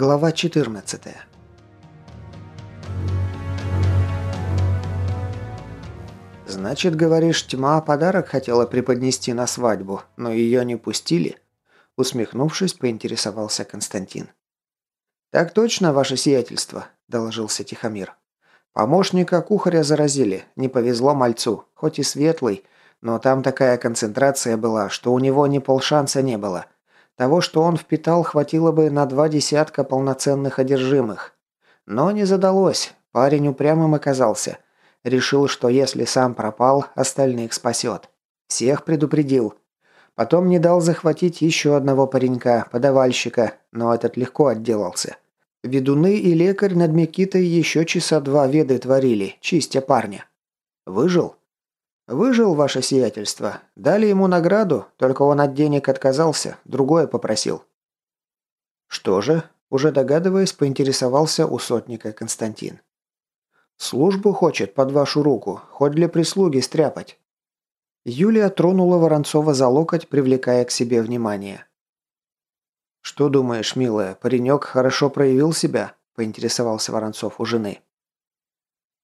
Глава 14. Значит, говоришь, тьма подарок хотела преподнести на свадьбу, но ее не пустили? Усмехнувшись, поинтересовался Константин. Так точно, ваше сиятельство, доложился Тихомир. Помощника кухаря заразили, не повезло мальцу, хоть и светлый, но там такая концентрация была, что у него ни полшанса не было. Того, что он впитал, хватило бы на два десятка полноценных одержимых. Но не задалось. Парень упрямым оказался. Решил, что если сам пропал, остальных спасет. Всех предупредил. Потом не дал захватить еще одного паренька, подавальщика, но этот легко отделался. Ведуны и лекарь над Микитой еще часа два веды творили, чистя парня. Выжил? «Выжил, ваше сиятельство. Дали ему награду, только он от денег отказался, другое попросил». «Что же?» – уже догадываясь, поинтересовался у сотника Константин. «Службу хочет под вашу руку, хоть для прислуги стряпать». Юлия тронула Воронцова за локоть, привлекая к себе внимание. «Что думаешь, милая, паренек хорошо проявил себя?» – поинтересовался Воронцов у жены.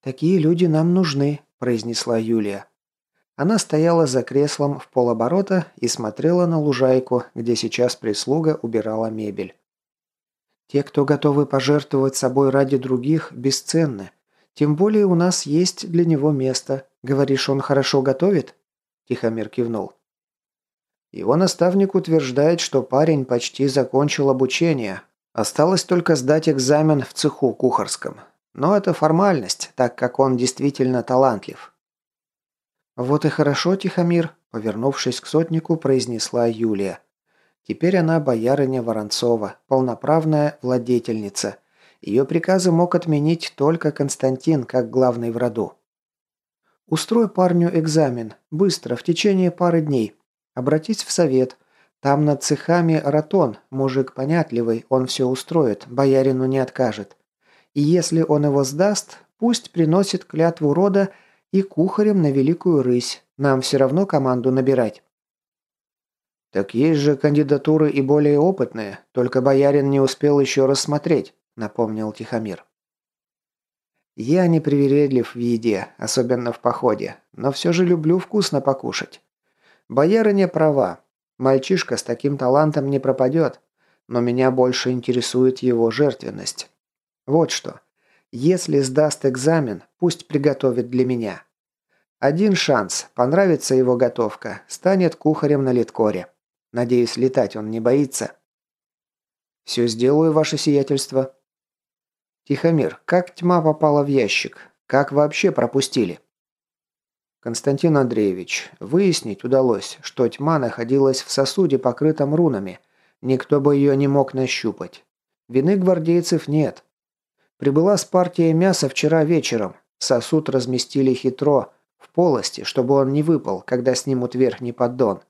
«Такие люди нам нужны», – произнесла Юлия. Она стояла за креслом в полоборота и смотрела на лужайку, где сейчас прислуга убирала мебель. «Те, кто готовы пожертвовать собой ради других, бесценны. Тем более у нас есть для него место. Говоришь, он хорошо готовит?» Тихомир кивнул. Его наставник утверждает, что парень почти закончил обучение. Осталось только сдать экзамен в цеху кухарском. Но это формальность, так как он действительно талантлив. «Вот и хорошо, Тихомир», – повернувшись к сотнику, произнесла Юлия. Теперь она боярыня Воронцова, полноправная владетельница. Ее приказы мог отменить только Константин, как главный в роду. «Устрой парню экзамен. Быстро, в течение пары дней. Обратись в совет. Там над цехами Ратон, мужик понятливый, он все устроит, боярину не откажет. И если он его сдаст, пусть приносит клятву рода и кухарем на Великую Рысь. Нам все равно команду набирать». «Так есть же кандидатуры и более опытные, только боярин не успел еще рассмотреть», — напомнил Тихомир. «Я не привередлив в еде, особенно в походе, но все же люблю вкусно покушать. Боярыня права. Мальчишка с таким талантом не пропадет, но меня больше интересует его жертвенность. Вот что. Если сдаст экзамен, пусть приготовит для меня. Один шанс. Понравится его готовка. Станет кухарем на литкоре. Надеюсь, летать он не боится. Все сделаю, ваше сиятельство. Тихомир, как тьма попала в ящик? Как вообще пропустили? Константин Андреевич, выяснить удалось, что тьма находилась в сосуде, покрытом рунами. Никто бы ее не мог нащупать. Вины гвардейцев нет. Прибыла с партией мяса вчера вечером. Сосуд разместили хитро, в полости, чтобы он не выпал, когда снимут верхний поддон.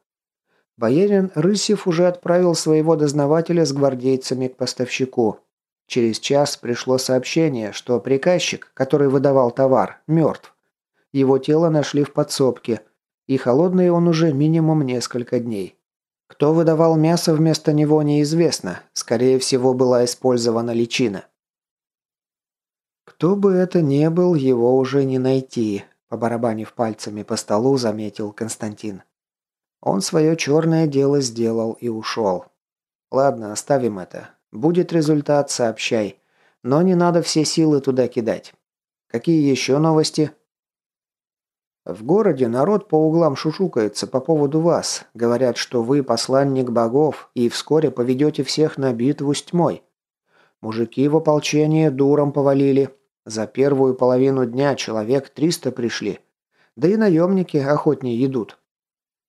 Боярин Рысев уже отправил своего дознавателя с гвардейцами к поставщику. Через час пришло сообщение, что приказчик, который выдавал товар, мертв. Его тело нашли в подсобке, и холодный он уже минимум несколько дней. Кто выдавал мясо вместо него, неизвестно. Скорее всего, была использована личина. Кто бы это ни был, его уже не найти, побарабанив пальцами по столу, заметил Константин. Он свое черное дело сделал и ушел. Ладно, оставим это. Будет результат, сообщай. Но не надо все силы туда кидать. Какие еще новости? В городе народ по углам шушукается по поводу вас. Говорят, что вы посланник богов и вскоре поведете всех на битву с тьмой. Мужики в ополчении дуром повалили. За первую половину дня человек 300 пришли. Да и наемники охотнее идут.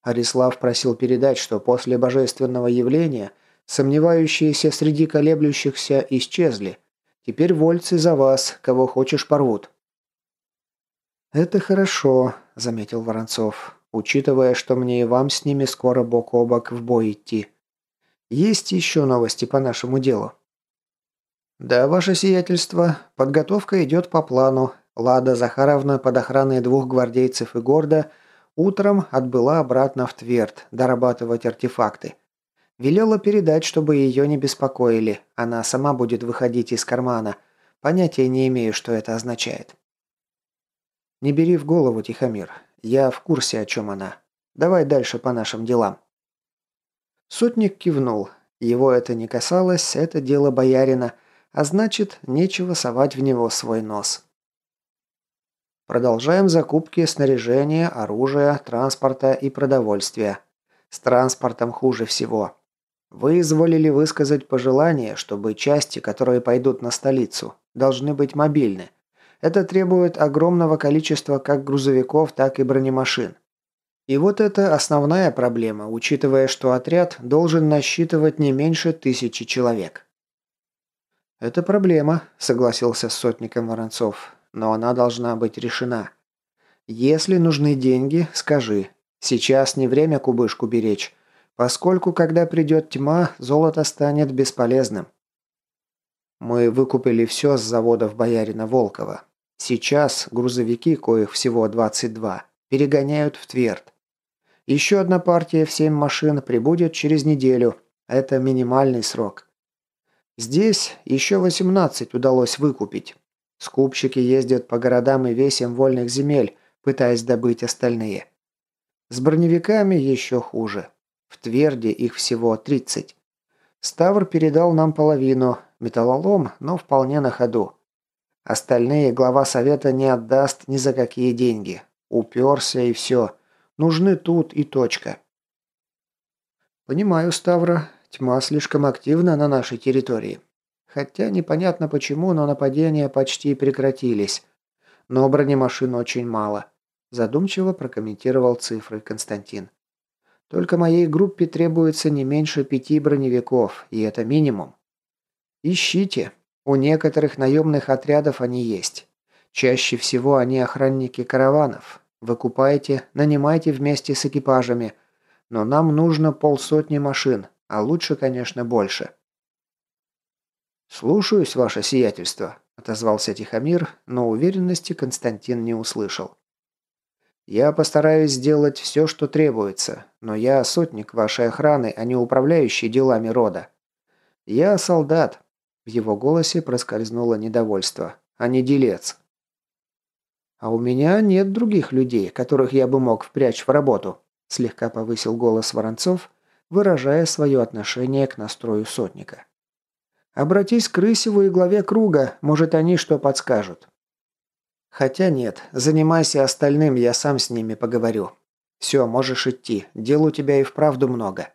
Арислав просил передать, что после божественного явления сомневающиеся среди колеблющихся исчезли. Теперь вольцы за вас, кого хочешь порвут. «Это хорошо», — заметил Воронцов, учитывая, что мне и вам с ними скоро бок о бок в бой идти. «Есть еще новости по нашему делу?» «Да, ваше сиятельство. Подготовка идет по плану. Лада Захаровна под охраной двух гвардейцев и горда утром отбыла обратно в Тверд дорабатывать артефакты. Велела передать, чтобы ее не беспокоили. Она сама будет выходить из кармана. Понятия не имею, что это означает. Не бери в голову, Тихомир. Я в курсе, о чем она. Давай дальше по нашим делам. Сотник кивнул. Его это не касалось, это дело боярина, а значит, нечего совать в него свой нос. Продолжаем закупки снаряжения, оружия, транспорта и продовольствия. С транспортом хуже всего. Вы изволили высказать пожелание, чтобы части, которые пойдут на столицу, должны быть мобильны. Это требует огромного количества как грузовиков, так и бронемашин. И вот это основная проблема, учитывая, что отряд должен насчитывать не меньше тысячи человек. «Это проблема», – согласился с сотником Воронцов, – «но она должна быть решена. Если нужны деньги, скажи. Сейчас не время кубышку беречь, поскольку, когда придет тьма, золото станет бесполезным. Мы выкупили все с заводов боярина Волкова. Сейчас грузовики, коих всего 22, перегоняют в Тверд. Еще одна партия в 7 машин прибудет через неделю. Это минимальный срок. Здесь еще 18 удалось выкупить. Скупщики ездят по городам и весям вольных земель, пытаясь добыть остальные. С броневиками еще хуже. В Тверде их всего 30. Ставр передал нам половину, металлолом, но вполне на ходу. Остальные глава совета не отдаст ни за какие деньги. Уперся и все. Нужны тут и точка. Понимаю, Ставра. Тьма слишком активна на нашей территории. Хотя непонятно почему, но нападения почти прекратились. Но бронемашин очень мало. Задумчиво прокомментировал цифры Константин. Только моей группе требуется не меньше пяти броневиков, и это минимум. Ищите. У некоторых наемных отрядов они есть. Чаще всего они охранники караванов, Выкупайте, нанимайте вместе с экипажами. Но нам нужно полсотни машин, а лучше, конечно, больше». «Слушаюсь, ваше сиятельство», – отозвался Тихомир, но уверенности Константин не услышал. «Я постараюсь сделать все, что требуется, но я сотник вашей охраны, а не управляющий делами рода. Я солдат», – в его голосе проскользнуло недовольство, – «а не делец». «А у меня нет других людей, которых я бы мог впрячь в работу», слегка повысил голос Воронцов, выражая свое отношение к настрою сотника. «Обратись к Рысеву и главе круга, может, они что подскажут». «Хотя нет, занимайся остальным, я сам с ними поговорю. Все, можешь идти, дел у тебя и вправду много».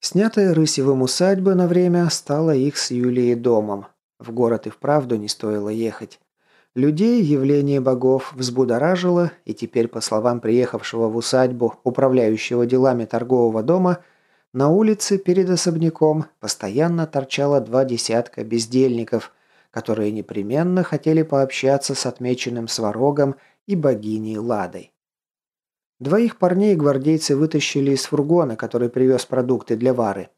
Снятая Рысевым усадьба на время стала их с Юлией домом. В город и вправду не стоило ехать. Людей явление богов взбудоражило, и теперь, по словам приехавшего в усадьбу, управляющего делами торгового дома, на улице перед особняком постоянно торчало два десятка бездельников, которые непременно хотели пообщаться с отмеченным сварогом и богиней Ладой. Двоих парней гвардейцы вытащили из фургона, который привез продукты для Вары.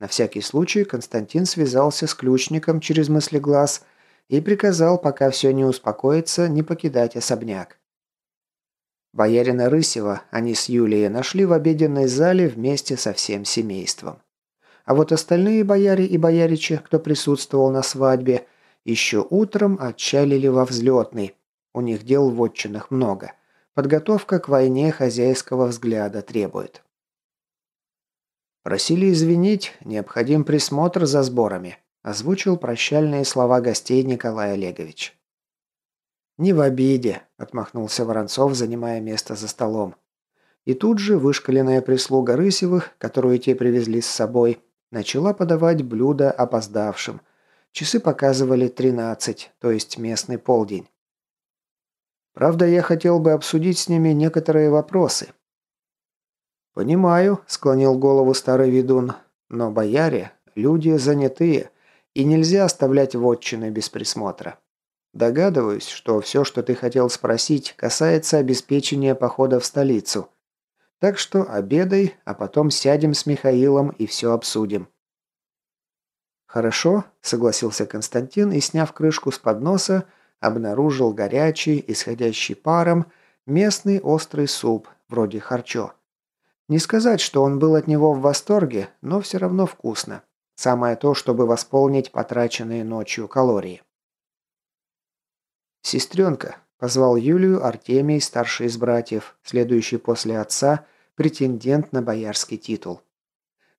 На всякий случай Константин связался с ключником через мыслеглаз – и приказал, пока все не успокоится, не покидать особняк. Боярина Рысева они с Юлией нашли в обеденной зале вместе со всем семейством. А вот остальные бояре и бояричи, кто присутствовал на свадьбе, еще утром отчалили во взлетный. У них дел в отчинах много. Подготовка к войне хозяйского взгляда требует. Просили извинить, необходим присмотр за сборами озвучил прощальные слова гостей Николай Олегович. «Не в обиде», – отмахнулся Воронцов, занимая место за столом. И тут же вышкаленная прислуга Рысевых, которую те привезли с собой, начала подавать блюда опоздавшим. Часы показывали 13, то есть местный полдень. Правда, я хотел бы обсудить с ними некоторые вопросы. «Понимаю», – склонил голову старый ведун, – «но бояре – люди занятые, и нельзя оставлять вотчины без присмотра. Догадываюсь, что все, что ты хотел спросить, касается обеспечения похода в столицу. Так что обедай, а потом сядем с Михаилом и все обсудим». «Хорошо», — согласился Константин и, сняв крышку с подноса, обнаружил горячий, исходящий паром, местный острый суп, вроде харчо. Не сказать, что он был от него в восторге, но все равно вкусно. Самое то, чтобы восполнить потраченные ночью калории. «Сестренка», – позвал Юлию Артемий, старший из братьев, следующий после отца, претендент на боярский титул.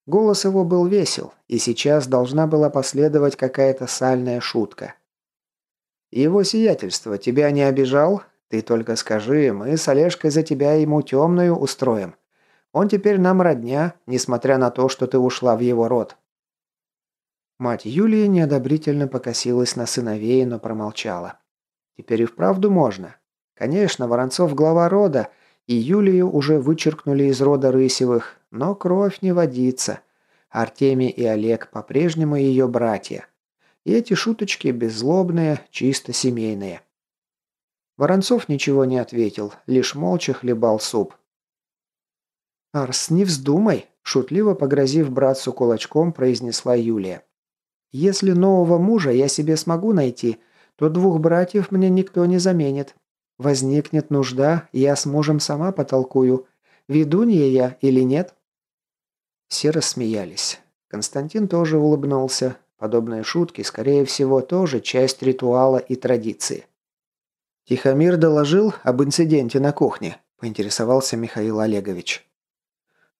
Голос его был весел, и сейчас должна была последовать какая-то сальная шутка. «Его сиятельство тебя не обижал? Ты только скажи, мы с Олежкой за тебя ему темную устроим. Он теперь нам родня, несмотря на то, что ты ушла в его род». Мать Юлии неодобрительно покосилась на сыновей, но промолчала. Теперь и вправду можно. Конечно, Воронцов глава рода, и Юлию уже вычеркнули из рода Рысевых, но кровь не водится. Артемий и Олег по-прежнему ее братья. И эти шуточки беззлобные, чисто семейные. Воронцов ничего не ответил, лишь молча хлебал суп. «Арс, не вздумай!» – шутливо погрозив братцу кулачком, произнесла Юлия. «Если нового мужа я себе смогу найти, то двух братьев мне никто не заменит. Возникнет нужда, я с мужем сама потолкую, ведунья я или нет». Все рассмеялись. Константин тоже улыбнулся. Подобные шутки, скорее всего, тоже часть ритуала и традиции. «Тихомир доложил об инциденте на кухне», – поинтересовался Михаил Олегович.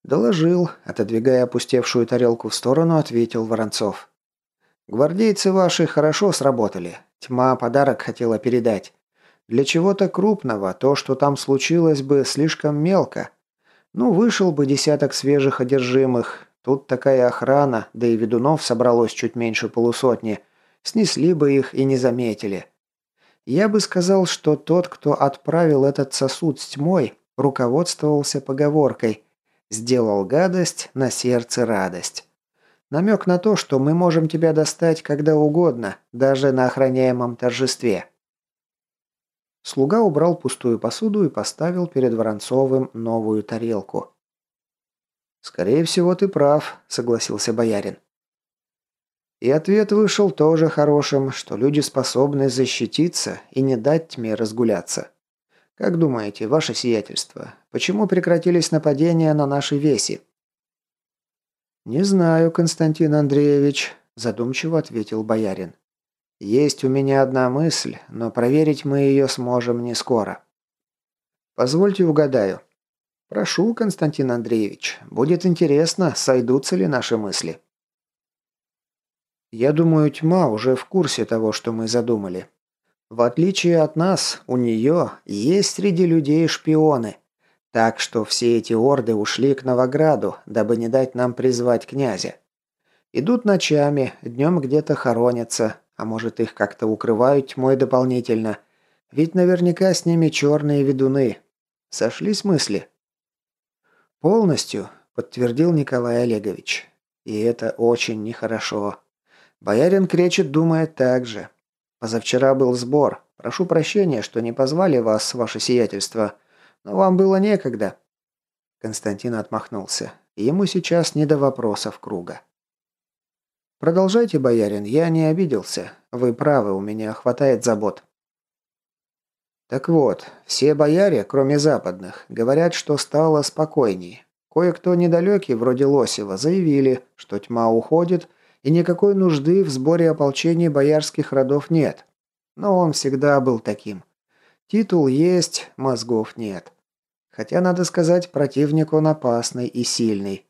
«Доложил», – отодвигая опустевшую тарелку в сторону, ответил Воронцов. «Гвардейцы ваши хорошо сработали. Тьма подарок хотела передать. Для чего-то крупного, то, что там случилось бы, слишком мелко. Ну, вышел бы десяток свежих одержимых. Тут такая охрана, да и ведунов собралось чуть меньше полусотни. Снесли бы их и не заметили. Я бы сказал, что тот, кто отправил этот сосуд с тьмой, руководствовался поговоркой «Сделал гадость, на сердце радость». Намек на то, что мы можем тебя достать когда угодно, даже на охраняемом торжестве. Слуга убрал пустую посуду и поставил перед Воронцовым новую тарелку. «Скорее всего, ты прав», — согласился боярин. И ответ вышел тоже хорошим, что люди способны защититься и не дать тьме разгуляться. Как думаете, ваше сиятельство, почему прекратились нападения на наши веси? «Не знаю, Константин Андреевич», – задумчиво ответил боярин. «Есть у меня одна мысль, но проверить мы ее сможем не скоро». «Позвольте угадаю». «Прошу, Константин Андреевич, будет интересно, сойдутся ли наши мысли». «Я думаю, тьма уже в курсе того, что мы задумали. В отличие от нас, у нее есть среди людей шпионы». Так что все эти орды ушли к Новограду, дабы не дать нам призвать князя. Идут ночами, днем где-то хоронятся, а может их как-то укрывают тьмой дополнительно. Ведь наверняка с ними черные ведуны. Сошлись мысли? Полностью, подтвердил Николай Олегович. И это очень нехорошо. Боярин Кречет думает так же. Позавчера был сбор. Прошу прощения, что не позвали вас, ваше сиятельство. Но вам было некогда». Константин отмахнулся. Ему сейчас не до вопросов круга. «Продолжайте, боярин, я не обиделся. Вы правы, у меня хватает забот». Так вот, все бояре, кроме западных, говорят, что стало спокойней. Кое-кто недалекий, вроде Лосева, заявили, что тьма уходит, и никакой нужды в сборе ополчений боярских родов нет. Но он всегда был таким. Титул есть, мозгов нет. Хотя, надо сказать, противник он опасный и сильный.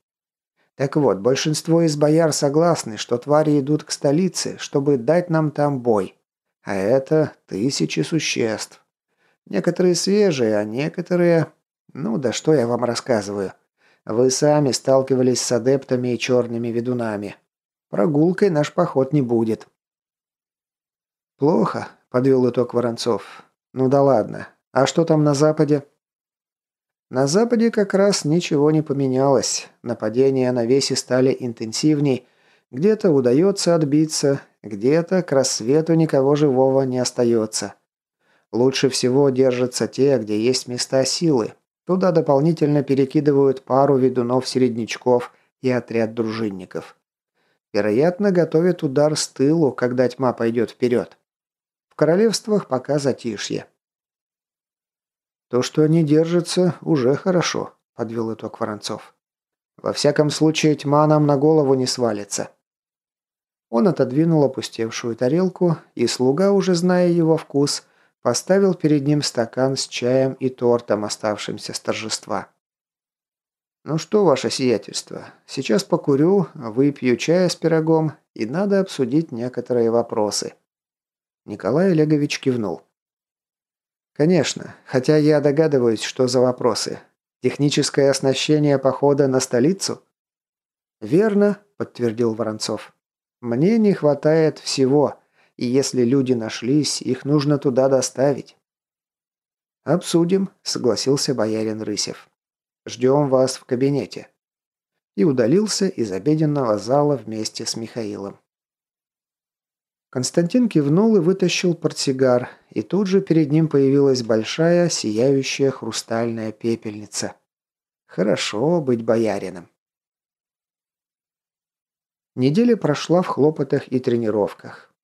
Так вот, большинство из бояр согласны, что твари идут к столице, чтобы дать нам там бой. А это тысячи существ. Некоторые свежие, а некоторые... Ну да что я вам рассказываю. Вы сами сталкивались с адептами и черными ведунами. Прогулкой наш поход не будет. Плохо, подвел итог Воронцов. Ну да ладно. А что там на западе? На западе как раз ничего не поменялось. Нападения на весе стали интенсивней. Где-то удается отбиться, где-то к рассвету никого живого не остается. Лучше всего держатся те, где есть места силы. Туда дополнительно перекидывают пару ведунов-середнячков и отряд дружинников. Вероятно, готовят удар с тылу, когда тьма пойдет вперед королевствах пока затишье. То, что они держатся, уже хорошо, подвел итог Воронцов. «Во всяком случае, тьма нам на голову не свалится». Он отодвинул опустевшую тарелку, и слуга, уже зная его вкус, поставил перед ним стакан с чаем и тортом, оставшимся с торжества. «Ну что, ваше сиятельство, сейчас покурю, выпью чая с пирогом, и надо обсудить некоторые вопросы». Николай Олегович кивнул. «Конечно, хотя я догадываюсь, что за вопросы. Техническое оснащение похода на столицу?» «Верно», – подтвердил Воронцов. Мне не хватает всего, и если люди нашлись, их нужно туда доставить. «Обсудим», — согласился боярин Рысев. «Ждем вас в кабинете». И удалился из обеденного зала вместе с Михаилом. Константин кивнул и вытащил портсигар, и тут же перед ним появилась большая, сияющая хрустальная пепельница. Хорошо быть боярином. Неделя прошла в хлопотах и тренировках.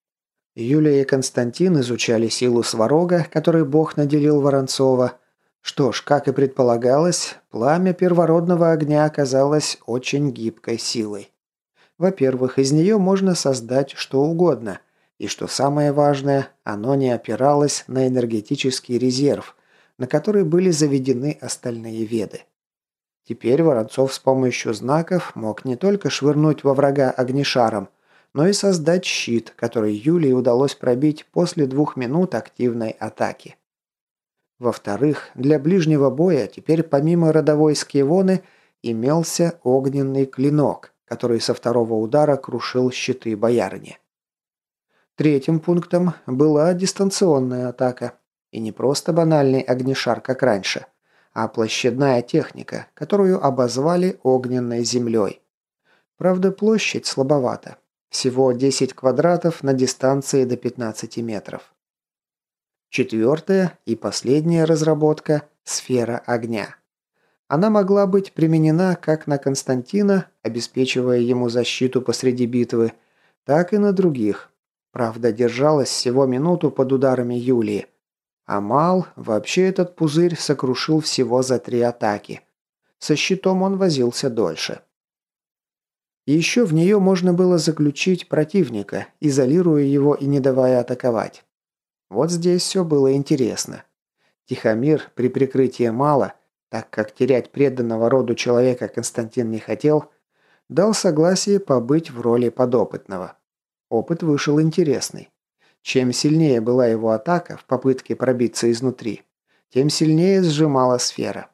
Юлия и Константин изучали силу сварога, которой Бог наделил Воронцова. Что ж, как и предполагалось, пламя первородного огня оказалось очень гибкой силой. Во-первых, из нее можно создать что угодно, и что самое важное, оно не опиралось на энергетический резерв, на который были заведены остальные веды. Теперь Воронцов с помощью знаков мог не только швырнуть во врага огнешаром, но и создать щит, который Юлии удалось пробить после двух минут активной атаки. Во-вторых, для ближнего боя теперь помимо родовой скивоны имелся огненный клинок, который со второго удара крушил щиты боярыни. Третьим пунктом была дистанционная атака, и не просто банальный огнешар, как раньше – а площадная техника, которую обозвали огненной землей. Правда, площадь слабовата. Всего 10 квадратов на дистанции до 15 метров. Четвертая и последняя разработка – сфера огня. Она могла быть применена как на Константина, обеспечивая ему защиту посреди битвы, так и на других. Правда, держалась всего минуту под ударами Юлии – Амал вообще этот пузырь сокрушил всего за три атаки. Со щитом он возился дольше. Еще в нее можно было заключить противника, изолируя его и не давая атаковать. Вот здесь все было интересно. Тихомир при прикрытии Мала, так как терять преданного роду человека Константин не хотел, дал согласие побыть в роли подопытного. Опыт вышел интересный. Чем сильнее была его атака в попытке пробиться изнутри, тем сильнее сжимала сфера.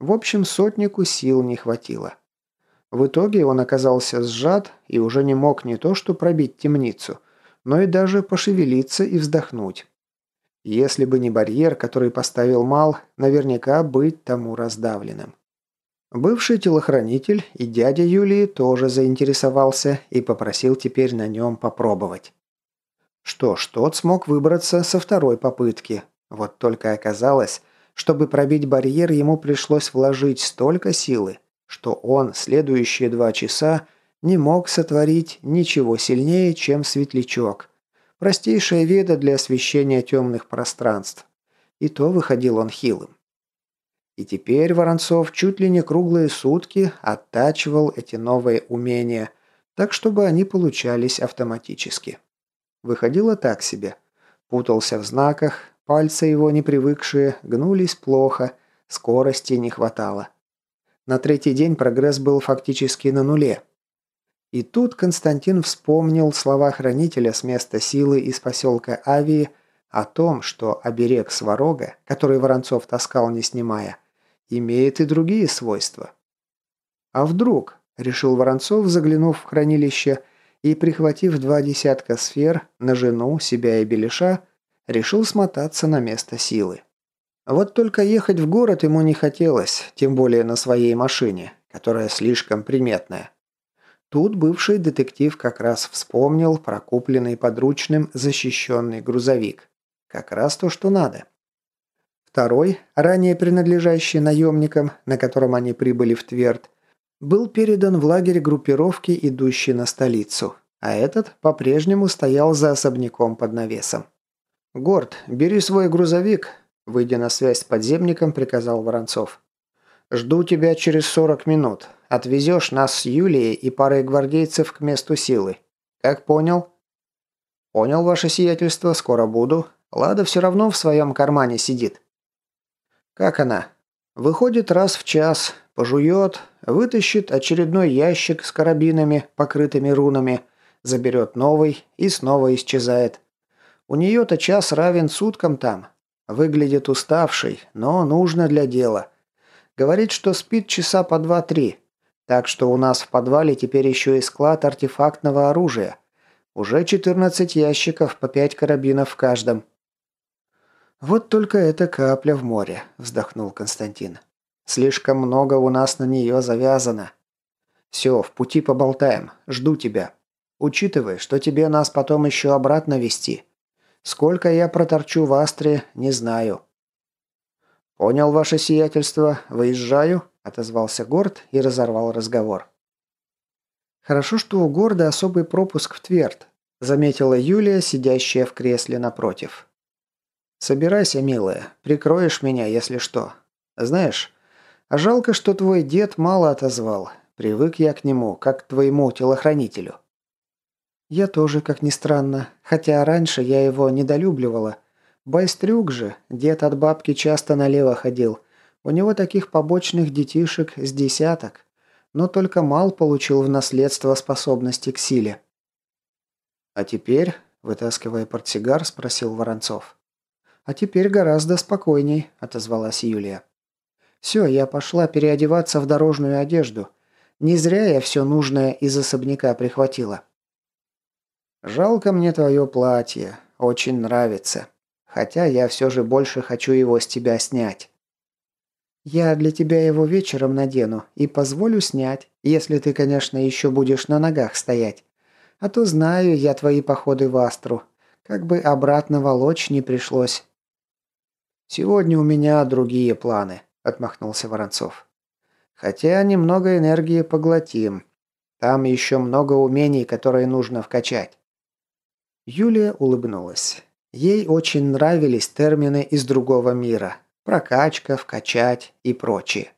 В общем, сотнику сил не хватило. В итоге он оказался сжат и уже не мог не то что пробить темницу, но и даже пошевелиться и вздохнуть. Если бы не барьер, который поставил Мал, наверняка быть тому раздавленным. Бывший телохранитель и дядя Юлии тоже заинтересовался и попросил теперь на нем попробовать. Что ж, тот смог выбраться со второй попытки. Вот только оказалось, чтобы пробить барьер, ему пришлось вложить столько силы, что он следующие два часа не мог сотворить ничего сильнее, чем светлячок. Простейшая веда для освещения темных пространств. И то выходил он хилым. И теперь Воронцов чуть ли не круглые сутки оттачивал эти новые умения, так чтобы они получались автоматически. Выходило так себе. Путался в знаках, пальцы его не привыкшие, гнулись плохо, скорости не хватало. На третий день прогресс был фактически на нуле. И тут Константин вспомнил слова хранителя с места силы из поселка Авии о том, что оберег сварога, который Воронцов таскал не снимая, имеет и другие свойства. А вдруг, решил Воронцов, заглянув в хранилище, и, прихватив два десятка сфер на жену, себя и Белиша, решил смотаться на место силы. Вот только ехать в город ему не хотелось, тем более на своей машине, которая слишком приметная. Тут бывший детектив как раз вспомнил про купленный подручным защищенный грузовик. Как раз то, что надо. Второй, ранее принадлежащий наемникам, на котором они прибыли в Тверд, был передан в лагерь группировки, идущей на столицу, а этот по-прежнему стоял за особняком под навесом. «Горд, бери свой грузовик», – выйдя на связь с подземником, приказал Воронцов. Жду тебя через 40 минут. Отвезешь нас с Юлией и парой гвардейцев к месту силы. Как понял?» «Понял, ваше сиятельство, скоро буду. Лада все равно в своем кармане сидит». «Как она?» «Выходит раз в час, пожует, вытащит очередной ящик с карабинами, покрытыми рунами, заберет новый и снова исчезает. У нее-то час равен суткам там. Выглядит уставшей, но нужно для дела. Говорит, что спит часа по два-три. Так что у нас в подвале теперь еще и склад артефактного оружия. Уже 14 ящиков по 5 карабинов в каждом. «Вот только эта капля в море», – вздохнул Константин. «Слишком много у нас на нее завязано. Все, в пути поболтаем. Жду тебя. Учитывай, что тебе нас потом еще обратно вести. Сколько я проторчу в Астре, не знаю». «Понял ваше сиятельство. Выезжаю», – отозвался Горд и разорвал разговор. «Хорошо, что у Горда особый пропуск в Тверд», – заметила Юлия, сидящая в кресле напротив. «Собирайся, милая, прикроешь меня, если что. Знаешь, а жалко, что твой дед мало отозвал. Привык я к нему, как к твоему телохранителю». «Я тоже, как ни странно, хотя раньше я его недолюбливала. Байстрюк же, дед от бабки часто налево ходил. У него таких побочных детишек с десяток. Но только Мал получил в наследство способности к силе». «А теперь?» – вытаскивая портсигар, спросил Воронцов. «А теперь гораздо спокойней», – отозвалась Юлия. «Все, я пошла переодеваться в дорожную одежду. Не зря я все нужное из особняка прихватила». «Жалко мне твое платье. Очень нравится. Хотя я все же больше хочу его с тебя снять». «Я для тебя его вечером надену и позволю снять, если ты, конечно, еще будешь на ногах стоять. А то знаю я твои походы в Астру. Как бы обратно волочь не пришлось». «Сегодня у меня другие планы», – отмахнулся Воронцов. «Хотя немного энергии поглотим. Там еще много умений, которые нужно вкачать». Юлия улыбнулась. Ей очень нравились термины из другого мира. Прокачка, вкачать и прочее.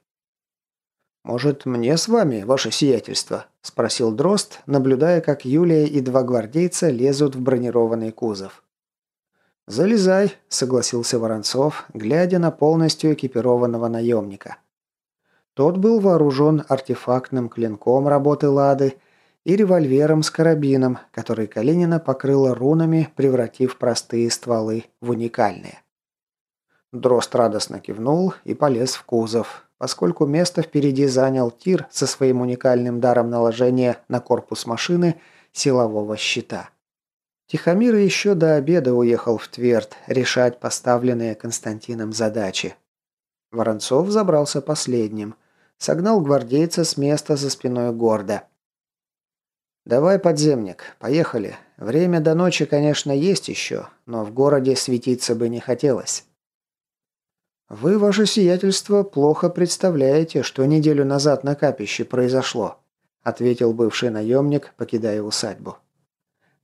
«Может, мне с вами, ваше сиятельство?» – спросил Дрозд, наблюдая, как Юлия и два гвардейца лезут в бронированный кузов. «Залезай», – согласился Воронцов, глядя на полностью экипированного наемника. Тот был вооружен артефактным клинком работы Лады и револьвером с карабином, который Калинина покрыла рунами, превратив простые стволы в уникальные. Дрозд радостно кивнул и полез в кузов, поскольку место впереди занял тир со своим уникальным даром наложения на корпус машины силового щита. Тихомир еще до обеда уехал в Тверд решать поставленные Константином задачи. Воронцов забрался последним. Согнал гвардейца с места за спиной гордо. «Давай, подземник, поехали. Время до ночи, конечно, есть еще, но в городе светиться бы не хотелось». «Вы, ваше сиятельство, плохо представляете, что неделю назад на капище произошло», ответил бывший наемник, покидая усадьбу.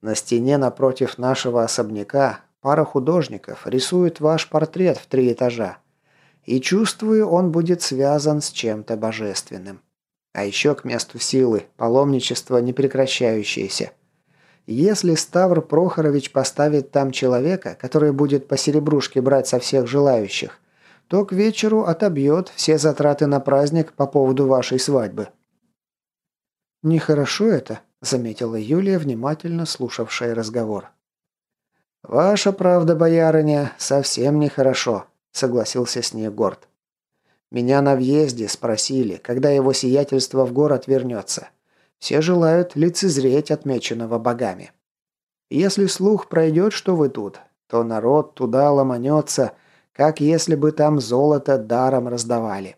На стене напротив нашего особняка пара художников рисует ваш портрет в три этажа. И чувствую, он будет связан с чем-то божественным. А еще к месту силы, паломничество непрекращающееся. Если Ставр Прохорович поставит там человека, который будет по серебрушке брать со всех желающих, то к вечеру отобьет все затраты на праздник по поводу вашей свадьбы. Нехорошо это, заметила Юлия, внимательно слушавшая разговор. «Ваша правда, боярыня, совсем нехорошо», – согласился с ней Горд. «Меня на въезде спросили, когда его сиятельство в город вернется. Все желают лицезреть отмеченного богами. Если слух пройдет, что вы тут, то народ туда ломанется, как если бы там золото даром раздавали».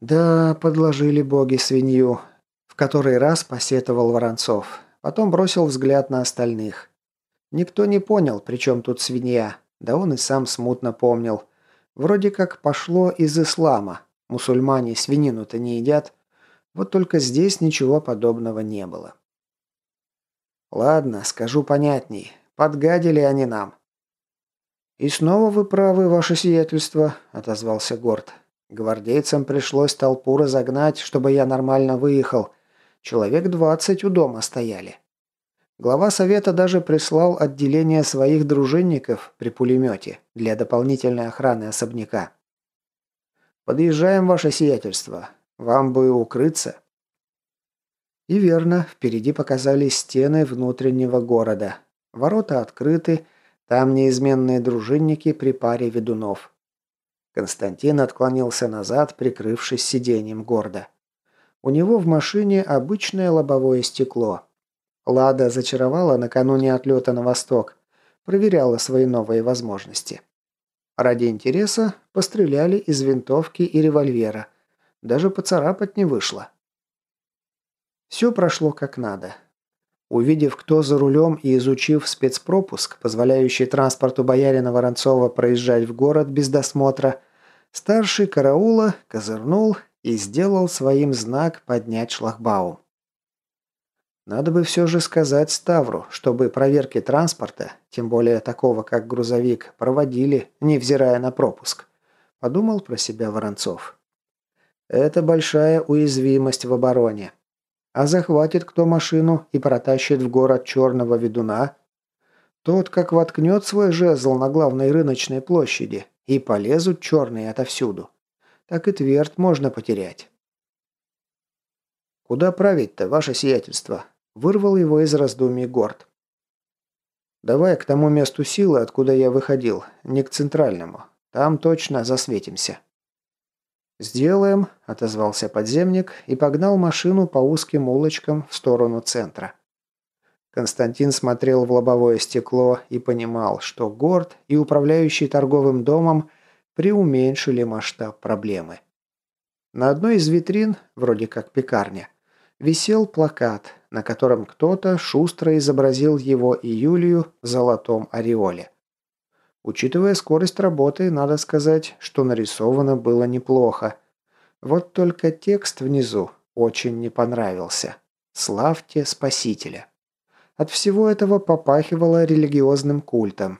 «Да, подложили боги свинью», в который раз посетовал Воронцов. Потом бросил взгляд на остальных. Никто не понял, при чем тут свинья. Да он и сам смутно помнил. Вроде как пошло из ислама. Мусульмане свинину-то не едят. Вот только здесь ничего подобного не было. Ладно, скажу понятней. Подгадили они нам. «И снова вы правы, ваше сиятельство», — отозвался Горд. Гвардейцам пришлось толпу разогнать, чтобы я нормально выехал. Человек двадцать у дома стояли. Глава совета даже прислал отделение своих дружинников при пулемете для дополнительной охраны особняка. «Подъезжаем, ваше сиятельство. Вам бы укрыться». И верно, впереди показались стены внутреннего города. Ворота открыты, там неизменные дружинники при паре ведунов. Константин отклонился назад, прикрывшись сиденьем гордо. У него в машине обычное лобовое стекло. Лада зачаровала накануне отлета на восток, проверяла свои новые возможности. Ради интереса постреляли из винтовки и револьвера. Даже поцарапать не вышло. Все прошло как надо. Увидев, кто за рулем и изучив спецпропуск, позволяющий транспорту боярина Воронцова проезжать в город без досмотра, старший караула козырнул и сделал своим знак поднять шлагбаум. Надо бы все же сказать Ставру, чтобы проверки транспорта, тем более такого как грузовик, проводили, невзирая на пропуск. Подумал про себя Воронцов. Это большая уязвимость в обороне. А захватит кто машину и протащит в город черного ведуна? Тот как воткнет свой жезл на главной рыночной площади, и полезут черные отовсюду. Так и твердь можно потерять. «Куда править-то, ваше сиятельство?» Вырвал его из раздумий Горд. «Давай к тому месту силы, откуда я выходил, не к центральному. Там точно засветимся». «Сделаем», – отозвался подземник и погнал машину по узким улочкам в сторону центра. Константин смотрел в лобовое стекло и понимал, что Горд и управляющий торговым домом преуменьшили масштаб проблемы. На одной из витрин, вроде как пекарня, висел плакат, на котором кто-то шустро изобразил его и Юлию в золотом ореоле. Учитывая скорость работы, надо сказать, что нарисовано было неплохо. Вот только текст внизу очень не понравился. «Славьте Спасителя». От всего этого попахивало религиозным культом.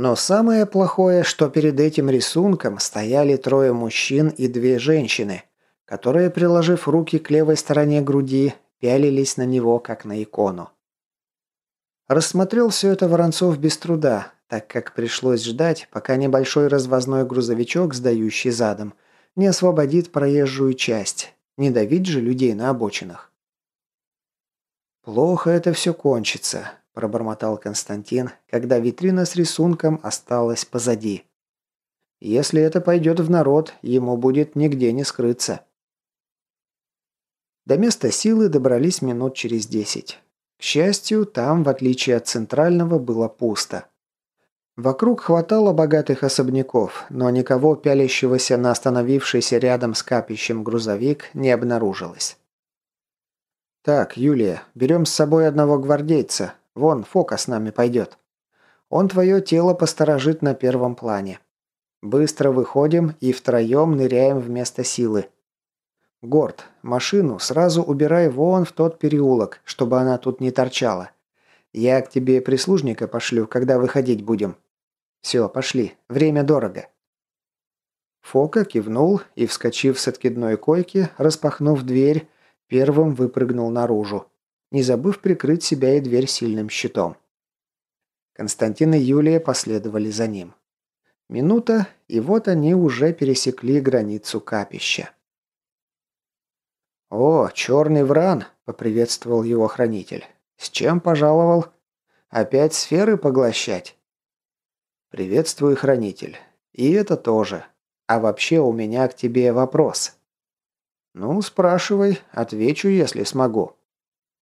Но самое плохое, что перед этим рисунком стояли трое мужчин и две женщины, которые, приложив руки к левой стороне груди, пялились на него, как на икону. Рассмотрел все это Воронцов без труда, так как пришлось ждать, пока небольшой развозной грузовичок, сдающий задом, не освободит проезжую часть. Не давить же людей на обочинах. «Плохо это все кончится», – пробормотал Константин, когда витрина с рисунком осталась позади. «Если это пойдет в народ, ему будет нигде не скрыться». До места силы добрались минут через десять. К счастью, там, в отличие от центрального, было пусто. Вокруг хватало богатых особняков, но никого пялящегося на остановившийся рядом с капищем грузовик не обнаружилось. «Так, Юлия, берем с собой одного гвардейца. Вон, Фока с нами пойдет. Он твое тело посторожит на первом плане. Быстро выходим и втроем ныряем вместо силы. Горд, машину сразу убирай вон в тот переулок, чтобы она тут не торчала. Я к тебе прислужника пошлю, когда выходить будем. Все, пошли. Время дорого». Фока кивнул и, вскочив с откидной койки, распахнув дверь, первым выпрыгнул наружу, не забыв прикрыть себя и дверь сильным щитом. Константин и Юлия последовали за ним. Минута, и вот они уже пересекли границу капища. «О, черный вран!» – поприветствовал его хранитель. «С чем пожаловал? Опять сферы поглощать?» «Приветствую, хранитель. И это тоже. А вообще у меня к тебе вопрос». «Ну, спрашивай, отвечу, если смогу».